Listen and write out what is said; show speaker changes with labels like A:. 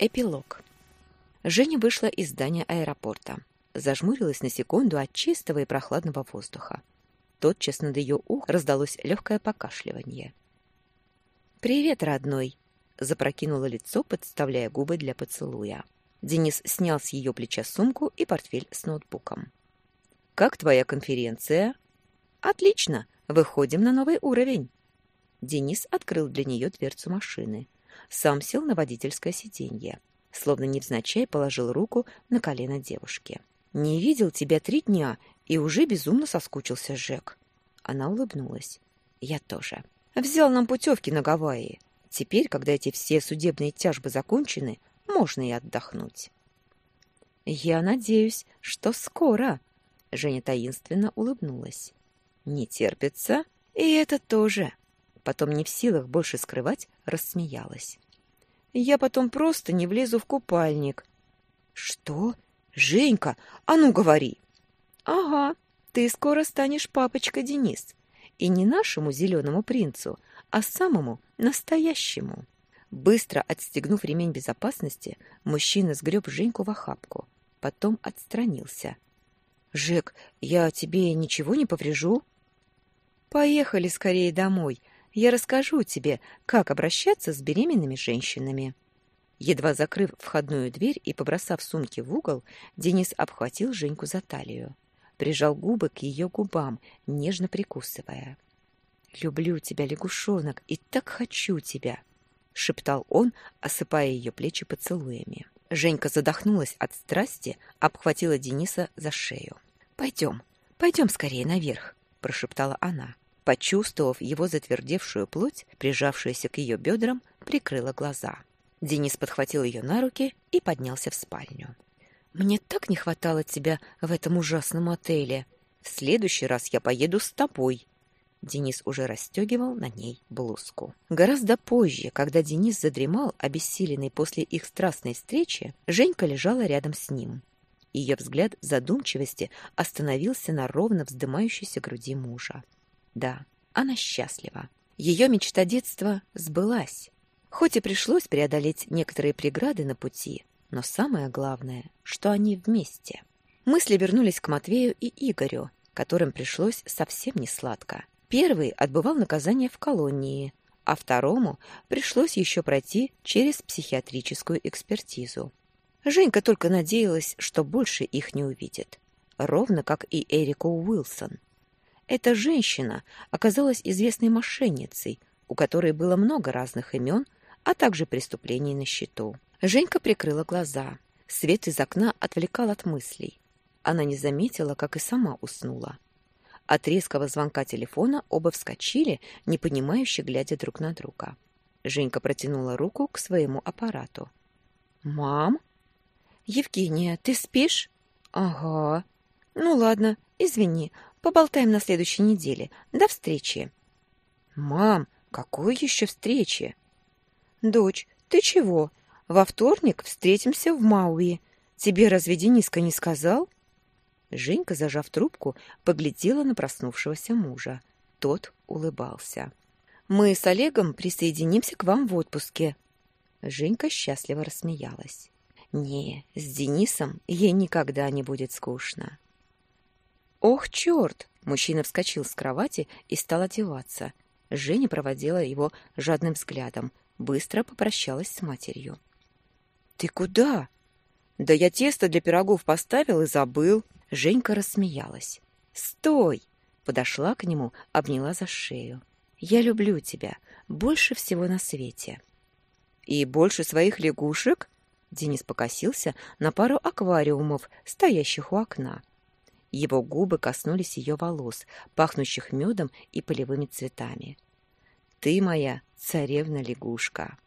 A: Эпилог. Женя вышла из здания аэропорта. Зажмурилась на секунду от чистого и прохладного воздуха. Тотчас над ее ух раздалось легкое покашливание. «Привет, родной!» — запрокинула лицо, подставляя губы для поцелуя. Денис снял с ее плеча сумку и портфель с ноутбуком. «Как твоя конференция?» «Отлично! Выходим на новый уровень!» Денис открыл для нее дверцу машины. Сам сел на водительское сиденье. Словно невзначай положил руку на колено девушки. «Не видел тебя три дня и уже безумно соскучился Жек». Она улыбнулась. «Я тоже. Взял нам путевки на Гавайи. Теперь, когда эти все судебные тяжбы закончены, можно и отдохнуть». «Я надеюсь, что скоро», — Женя таинственно улыбнулась. «Не терпится? И это тоже». Потом, не в силах больше скрывать, рассмеялась. «Я потом просто не влезу в купальник». «Что? Женька, а ну говори!» «Ага, ты скоро станешь папочкой Денис. И не нашему зеленому принцу, а самому настоящему». Быстро отстегнув ремень безопасности, мужчина сгреб Женьку в охапку. Потом отстранился. «Жек, я тебе ничего не поврежу?» «Поехали скорее домой я расскажу тебе, как обращаться с беременными женщинами». Едва закрыв входную дверь и побросав сумки в угол, Денис обхватил Женьку за талию. Прижал губы к ее губам, нежно прикусывая. «Люблю тебя, лягушонок, и так хочу тебя!» — шептал он, осыпая ее плечи поцелуями. Женька задохнулась от страсти, обхватила Дениса за шею. «Пойдем, пойдем скорее наверх», — прошептала она. Почувствовав его затвердевшую плоть, прижавшуюся к ее бедрам, прикрыла глаза. Денис подхватил ее на руки и поднялся в спальню. «Мне так не хватало тебя в этом ужасном отеле. В следующий раз я поеду с тобой». Денис уже расстегивал на ней блузку. Гораздо позже, когда Денис задремал, обессиленный после их страстной встречи, Женька лежала рядом с ним. Ее взгляд задумчивости остановился на ровно вздымающейся груди мужа. Да, она счастлива. Ее мечта детства сбылась. Хоть и пришлось преодолеть некоторые преграды на пути, но самое главное, что они вместе. Мысли вернулись к Матвею и Игорю, которым пришлось совсем не сладко. Первый отбывал наказание в колонии, а второму пришлось еще пройти через психиатрическую экспертизу. Женька только надеялась, что больше их не увидит, ровно как и Эрику Уилсон. Эта женщина оказалась известной мошенницей, у которой было много разных имен, а также преступлений на счету. Женька прикрыла глаза. Свет из окна отвлекал от мыслей. Она не заметила, как и сама уснула. От резкого звонка телефона оба вскочили, непонимающе глядя друг на друга. Женька протянула руку к своему аппарату. «Мам?» «Евгения, ты спишь?» «Ага». «Ну ладно, извини, Поболтаем на следующей неделе. До встречи. Мам, какой еще встречи? Дочь, ты чего? Во вторник встретимся в Мауи. Тебе разве Дениска не сказал? Женька, зажав трубку, поглядела на проснувшегося мужа. Тот улыбался. Мы с Олегом присоединимся к вам в отпуске. Женька счастливо рассмеялась. Не, с Денисом ей никогда не будет скучно. «Ох, черт!» Мужчина вскочил с кровати и стал одеваться. Женя проводила его жадным взглядом, быстро попрощалась с матерью. «Ты куда?» «Да я тесто для пирогов поставил и забыл». Женька рассмеялась. «Стой!» Подошла к нему, обняла за шею. «Я люблю тебя. Больше всего на свете». «И больше своих лягушек?» Денис покосился на пару аквариумов, стоящих у окна. Его губы коснулись ее волос, пахнущих медом и полевыми цветами. «Ты моя царевна-лягушка!»